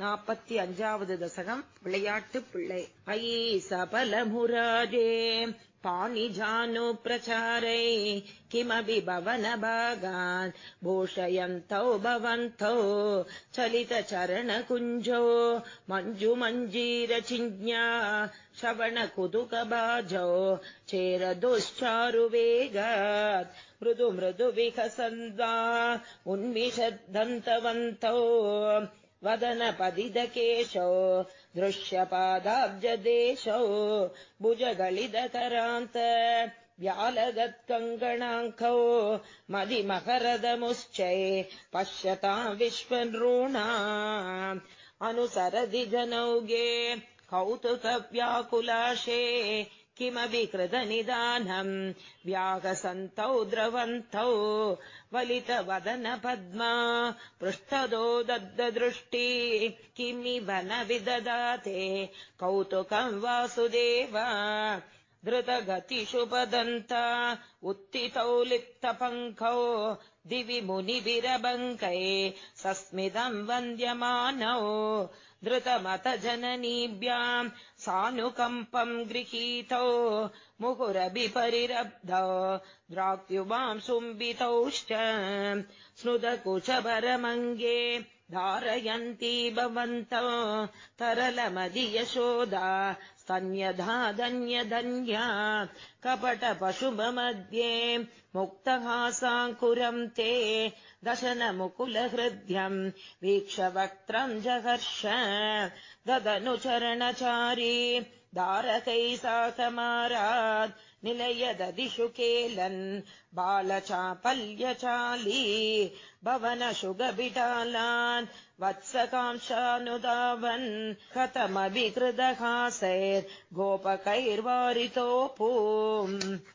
நாற்பத்தி அஞ்சாவது தசகம் விளையாட்டு பிள்ளை ஐ சபலமுராஜே पाणिजानुप्रचारै किमपि भवनभागान् भूषयन्तौ भवन्तौ चलितचरणकुञ्जो मञ्जुमञ्जीरचिज्ञा श्रवणकुतुकबाजौ चेरदुश्चारुवेगात् मृदु मृदु विकसन्दा उन्मिषद्धन्तवन्तौ वदनपदिदकेशौ दृश्यपादाब्जदेशौ भुजगलिदकरान्त व्यालगत्कङ्गणाङ्कौ मदिमकरदमुश्चै पश्यताम् विश्वनृणा अनुसरदि जनौगे कौतुकव्याकुलाशे किमपि कृतनिदानम् व्यागसन्तौ द्रवन्तौ वलितवदन पद्मा पृष्ठदो दग्धदृष्टि किमिव न विददाते कौतुकम् वासुदेव धृतगतिषु पदन्ता उत्थितौ लिप्तपङ्कौ दिवि मुनिविरबङ्कै सस्मितम् वन्द्यमानौ धृतमत जननीभ्याम् सानुकम्पम् गृहीतौ मुहुरभिपरिरब्धौ द्राक्युवाम् सुम्बितौश्च स्नुदकुचभरमङ्गे धारयन्ती भवन्तौ तरलमधियशोदा स्तन्यधा धन्यधन्या कपटपशुभमध्ये मुक्तहासाङ्कुरम् ते दशनमुकुलहृद्यम् वीक्षवक्त्रम् जहर्ष ददनुचरणचारी दारकै साकमारात् निलयददिषु केलन् बालचापल्यचाली भवनशुगबिटालान् वत्सकांशानुदावन् कथमभिकृदहासैर् गोपकैर्वारितोऽपू।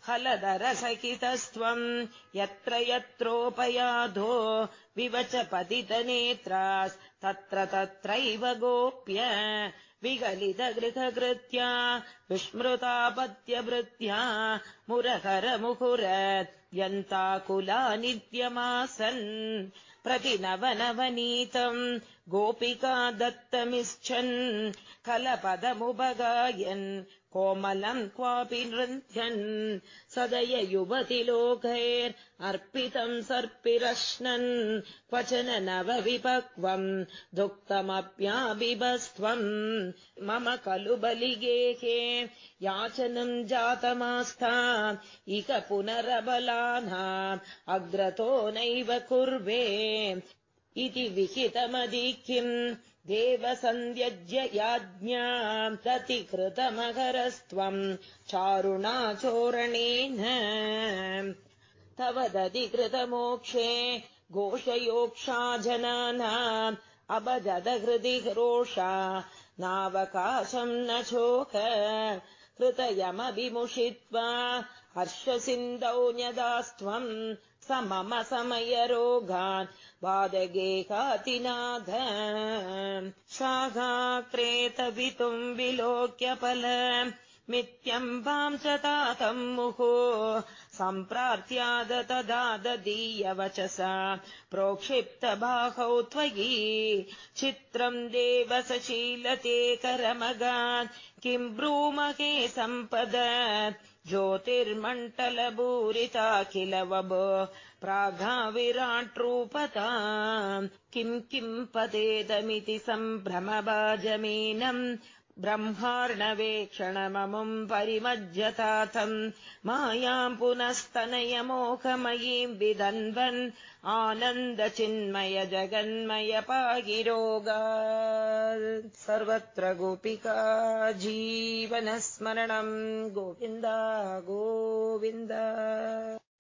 हलधरसहितस्त्वम् यत्र यत्रोपयाधो विवच पतितनेत्रास्तत्र तत्रैव गोप्य विगलितगृहकृत्या विस्मृतापत्यभृत्या मुरहरमुहुर यन्ताकुला नित्यमासन् प्रतिनवनवनीतम् गोपिका दत्तमिच्छन् कलपदमुपगायन् कोमलम् क्वापि नृन्ध्यन् सदय युवति लोकैर् सर्पिरश्नन् क्वचन नव विपक्वम् दुःखमप्याबिभस्त्वम् मम खलु बलिगेहे याचनम् जातमास्था इक अग्रतो नैव कुर्वे इति विहितमधिक्यम् देवसन्ध्यज्य याज्ञाम् दतिकृतमकरस्त्वम् चारुणाचोरणेन। तव दधिकृतमोक्षे घोषयोक्षा जनानाम् अबजदहृदि रोषा नावकाशम् न शोक कृतयमभिमुषित्वा हर्षसिन्धौ न्यदास्त्वम् स मम समयरोगान् वादगेहातिनाथ शाखाक्रेतवितुम् विलोक्यफल। मिथ्यम् वाम् च तातम् मुहो। सम्प्रार्थ्याद तदा ददीयवचसा प्रोक्षिप्तबाहौ त्वयि। चित्रम् देवसशीलते करमगान् किम् ब्रूमहे सम्पद। ज्योतिर्मण्डलभूरिता किल वभ प्रागा विराट्रूपता किम् किम् पदेदमिति सम्भ्रमभाजमेनम् ब्रह्मार्णवेक्षणममुम् परिमज्जताथम् मायाम् पुनस्तनयमोहमयीम् विदन्वन् आनन्दचिन्मय जगन्मय पागिरोगा सर्वत्र गोपिका जीवनस्मरणम् गोविन्द गोविन्द